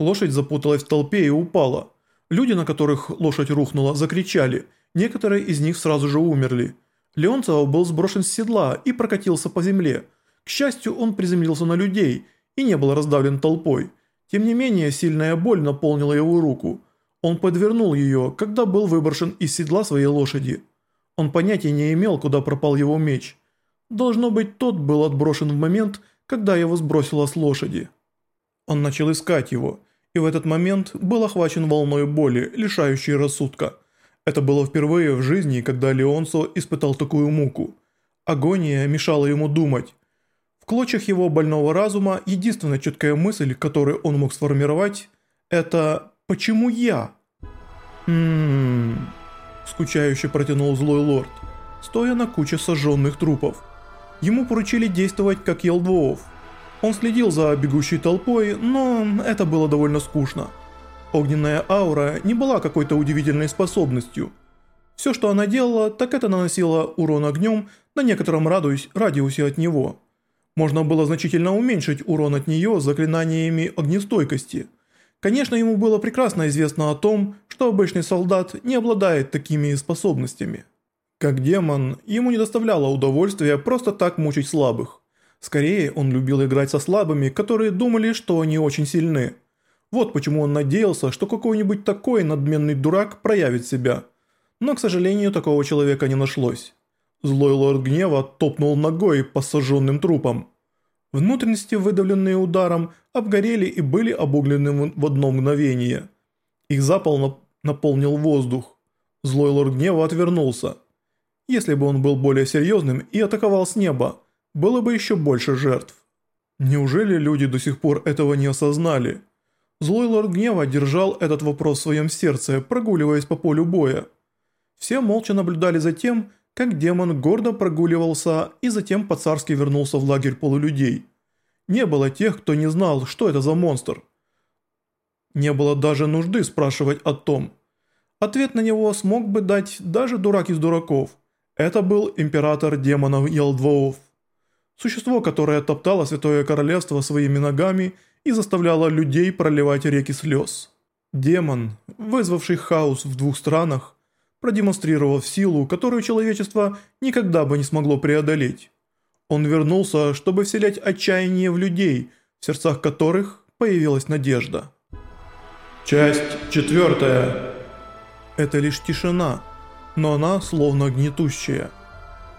Лошадь запуталась в толпе и упала. Люди, на которых лошадь рухнула, закричали. Некоторые из них сразу же умерли. Леонцев был сброшен с седла и прокатился по земле. К счастью, он приземлился на людей и не был раздавлен толпой. Тем не менее, сильная боль наполнила его руку. Он подвернул ее, когда был выброшен из седла своей лошади. Он понятия не имел, куда пропал его меч. Должно быть, тот был отброшен в момент, когда его сбросило с лошади. Он начал искать его, и в этот момент был охвачен волной боли, лишающей рассудка. Это было впервые в жизни, когда Леонсо испытал такую муку. Агония мешала ему думать. В клочьях его больного разума единственная четкая мысль, которую он мог сформировать, это «Почему я?» «Ммм...» – скучающе протянул злой лорд, стоя на куче сожженных трупов. Ему поручили действовать как Елдвоов. Он следил за бегущей толпой, но это было довольно скучно. Огненная аура не была какой-то удивительной способностью. Все, что она делала, так это наносила урон огнем на некотором радиусе от него. Можно было значительно уменьшить урон от нее заклинаниями огнестойкости. Конечно, ему было прекрасно известно о том, что обычный солдат не обладает такими способностями. Как демон, ему не доставляло удовольствия просто так мучить слабых. Скорее, он любил играть со слабыми, которые думали, что они очень сильны. Вот почему он надеялся, что какой-нибудь такой надменный дурак проявит себя. Но, к сожалению, такого человека не нашлось. Злой лорд гнева топнул ногой по сожженным трупам. Внутренности, выдавленные ударом, обгорели и были обуглены в одно мгновение. Их запал наполнил воздух. Злой лорд гнева отвернулся. Если бы он был более серьезным и атаковал с неба, было бы еще больше жертв. Неужели люди до сих пор этого не осознали? Злой лорд гнева держал этот вопрос в своем сердце, прогуливаясь по полю боя. Все молча наблюдали за тем, как демон гордо прогуливался и затем по-царски вернулся в лагерь полулюдей. Не было тех, кто не знал, что это за монстр. Не было даже нужды спрашивать о том. Ответ на него смог бы дать даже дурак из дураков. Это был император демонов Елдвоов. Существо, которое топтало Святое Королевство своими ногами и заставляло людей проливать реки слез. Демон, вызвавший хаос в двух странах, продемонстрировав силу, которую человечество никогда бы не смогло преодолеть. Он вернулся, чтобы вселять отчаяние в людей, в сердцах которых появилась надежда. Часть четвертая. Это лишь тишина, но она словно гнетущая.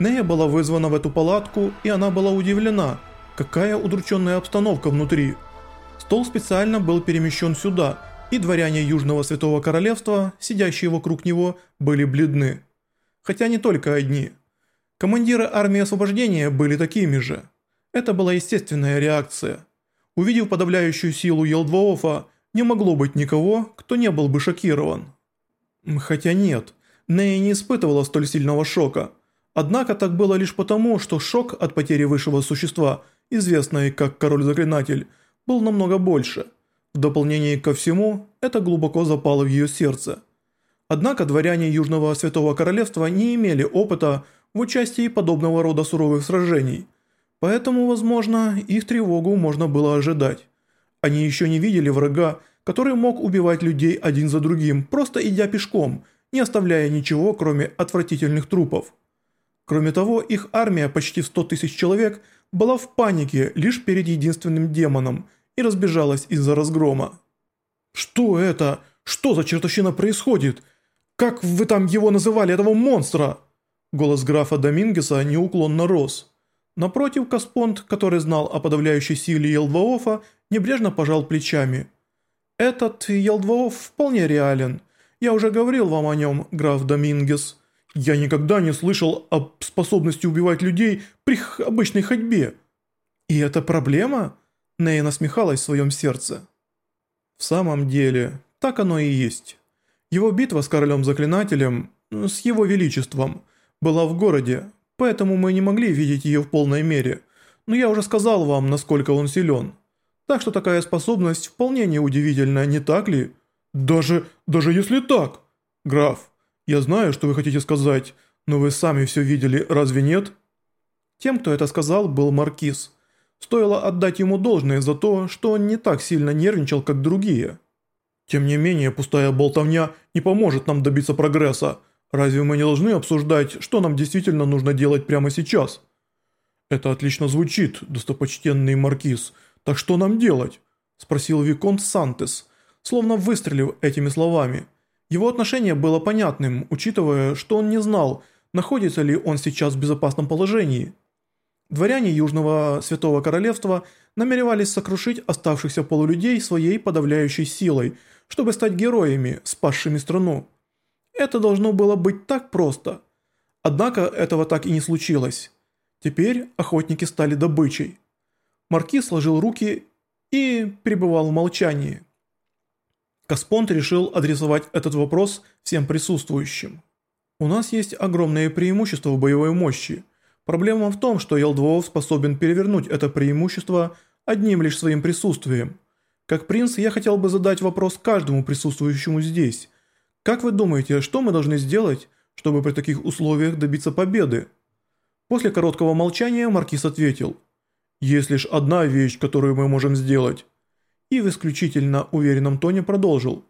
Нея была вызвана в эту палатку, и она была удивлена, какая удрученная обстановка внутри. Стол специально был перемещен сюда, и дворяне Южного Святого Королевства, сидящие вокруг него, были бледны. Хотя не только одни. Командиры армии освобождения были такими же. Это была естественная реакция. Увидев подавляющую силу Елдвоофа, не могло быть никого, кто не был бы шокирован. Хотя нет, Нея не испытывала столь сильного шока – Однако так было лишь потому, что шок от потери высшего существа, известный как Король-Заклинатель, был намного больше. В дополнение ко всему, это глубоко запало в ее сердце. Однако дворяне Южного Святого Королевства не имели опыта в участии подобного рода суровых сражений, поэтому, возможно, их тревогу можно было ожидать. Они еще не видели врага, который мог убивать людей один за другим, просто идя пешком, не оставляя ничего, кроме отвратительных трупов. Кроме того, их армия, почти 100 тысяч человек, была в панике лишь перед единственным демоном и разбежалась из-за разгрома. «Что это? Что за чертовщина происходит? Как вы там его называли, этого монстра?» Голос графа Домингеса неуклонно рос. Напротив, Каспонд, который знал о подавляющей силе Елдваофа, небрежно пожал плечами. «Этот Елдваоф вполне реален. Я уже говорил вам о нем, граф Домингес». Я никогда не слышал о способности убивать людей при обычной ходьбе. И это проблема? Нея насмехалась в своем сердце. В самом деле, так оно и есть. Его битва с королем-заклинателем, с его величеством, была в городе, поэтому мы не могли видеть ее в полной мере. Но я уже сказал вам, насколько он силен. Так что такая способность вполне неудивительна, не так ли? Даже, даже если так. Граф, я знаю, что вы хотите сказать, но вы сами все видели, разве нет?» Тем, кто это сказал, был Маркиз. Стоило отдать ему должное за то, что он не так сильно нервничал, как другие. Тем не менее, пустая болтовня не поможет нам добиться прогресса. Разве мы не должны обсуждать, что нам действительно нужно делать прямо сейчас? Это отлично звучит, достопочтенный маркиз. Так что нам делать? Спросил Виконт Сантес, словно выстрелив этими словами. Его отношение было понятным, учитывая, что он не знал, находится ли он сейчас в безопасном положении. Дворяне Южного Святого Королевства намеревались сокрушить оставшихся полулюдей своей подавляющей силой, чтобы стать героями, спасшими страну. Это должно было быть так просто. Однако этого так и не случилось. Теперь охотники стали добычей. Маркиз сложил руки и пребывал в молчании. Каспонт решил адресовать этот вопрос всем присутствующим. У нас есть огромное преимущество в боевой мощи. Проблема в том, что Елдвоов способен перевернуть это преимущество одним лишь своим присутствием. Как принц, я хотел бы задать вопрос каждому присутствующему здесь. Как вы думаете, что мы должны сделать, чтобы при таких условиях добиться победы? После короткого молчания Маркиз ответил. Есть лишь одна вещь, которую мы можем сделать. И в исключительно уверенном тоне продолжил.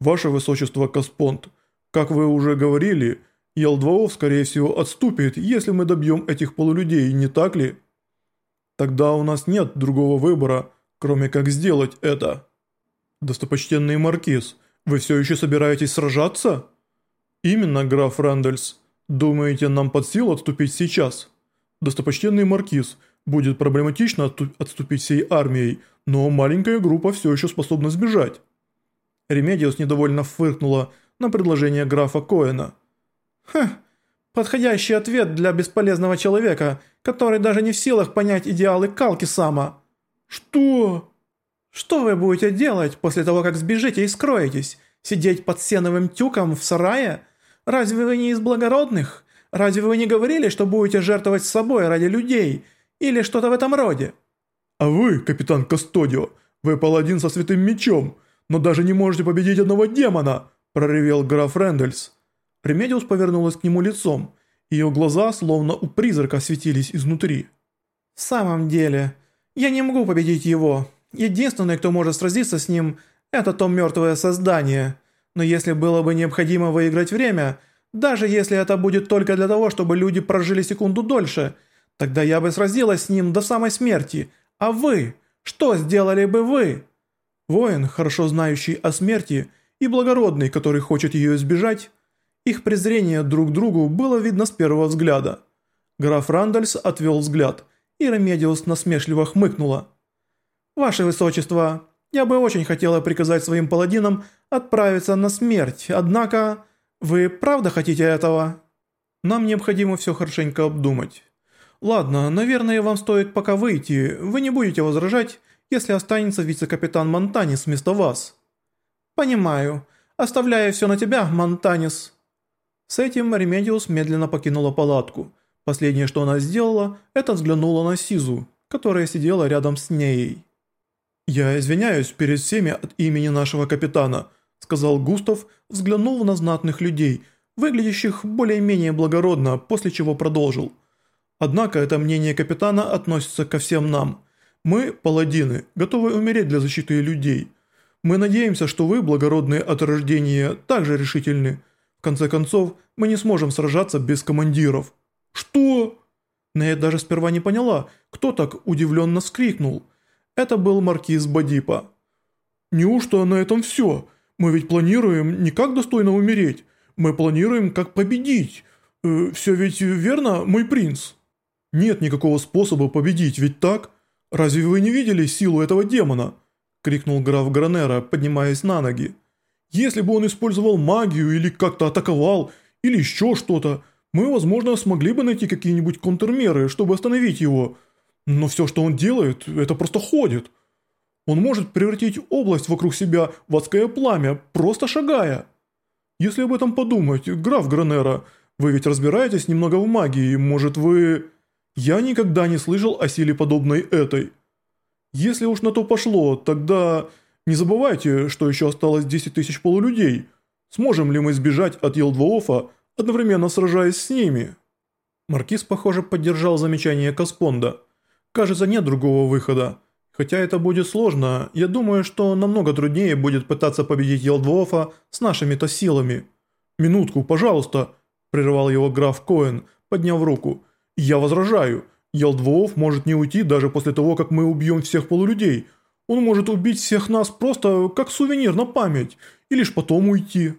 Ваше Высочество Каспонт, как вы уже говорили, Елдваов скорее всего отступит, если мы добьем этих полулюдей, не так ли? Тогда у нас нет другого выбора, кроме как сделать это. Достопочтенный Маркиз, вы все еще собираетесь сражаться? Именно, граф Рэндальс. Думаете, нам под силу отступить сейчас? Достопочтенный Маркиз, будет проблематично отступить всей армией, но маленькая группа все еще способна сбежать. Ремедиус недовольно фыркнула на предложение графа Коэна. «Хм, подходящий ответ для бесполезного человека, который даже не в силах понять идеалы Калки Сама». «Что?» «Что вы будете делать после того, как сбежите и скроетесь? Сидеть под сеновым тюком в сарае? Разве вы не из благородных? Разве вы не говорили, что будете жертвовать собой ради людей? Или что-то в этом роде?» «А вы, капитан Кастодио, вы паладин со святым мечом, но даже не можете победить одного демона!» проревел граф Рэндальс. Ремедиус повернулась к нему лицом, ее глаза словно у призрака светились изнутри. «В самом деле, я не могу победить его. Единственный, кто может сразиться с ним, это то мертвое создание. Но если было бы необходимо выиграть время, даже если это будет только для того, чтобы люди прожили секунду дольше, тогда я бы сразилась с ним до самой смерти. А вы? Что сделали бы вы?» Воин, хорошо знающий о смерти, и благородный, который хочет ее избежать, их презрение друг к другу было видно с первого взгляда. Граф Рандальс отвел взгляд, и Ремедиус насмешливо хмыкнула. «Ваше Высочество, я бы очень хотела приказать своим паладинам отправиться на смерть, однако вы правда хотите этого?» «Нам необходимо все хорошенько обдумать. Ладно, наверное, вам стоит пока выйти, вы не будете возражать, если останется вице-капитан Монтанис вместо вас». «Понимаю. Оставляю все на тебя, Монтанис». С этим Ремедиус медленно покинула палатку. Последнее, что она сделала, это взглянула на Сизу, которая сидела рядом с ней. «Я извиняюсь перед всеми от имени нашего капитана», сказал Густав, взглянув на знатных людей, выглядящих более-менее благородно, после чего продолжил. «Однако это мнение капитана относится ко всем нам. Мы, паладины, готовы умереть для защиты людей. Мы надеемся, что вы, благородные от рождения, также решительны. В конце концов, мы не сможем сражаться без командиров». «Что?» Нейт даже сперва не поняла, кто так удивленно вскрикнул. Это был маркиз Бадипа. «Неужто на этом все? Мы ведь планируем не как достойно умереть, мы планируем как победить. Э, все ведь верно, мой принц?» «Нет никакого способа победить, ведь так? Разве вы не видели силу этого демона?» крикнул граф Гранера, поднимаясь на ноги. «Если бы он использовал магию или как-то атаковал, или еще что-то, мы, возможно, смогли бы найти какие-нибудь контрмеры, чтобы остановить его. Но все, что он делает, это просто ходит. Он может превратить область вокруг себя в адское пламя, просто шагая. Если об этом подумать, граф Гранера, вы ведь разбираетесь немного в магии, может вы... Я никогда не слышал о силе подобной этой». Если уж на то пошло, тогда не забывайте, что еще осталось 10 тысяч полулюдей. Сможем ли мы сбежать от Елдвоофа, одновременно сражаясь с ними?» Маркиз, похоже, поддержал замечание Каспонда. Кажется, нет другого выхода. Хотя это будет сложно, я думаю, что намного труднее будет пытаться победить Елдвоофа с нашими-то силами. «Минутку, пожалуйста», – прервал его граф Коэн, подняв руку. «Я возражаю. Елдвооф может не уйти даже после того, как мы убьем всех полулюдей. Он может убить всех нас просто как сувенир на память, и лишь потом уйти».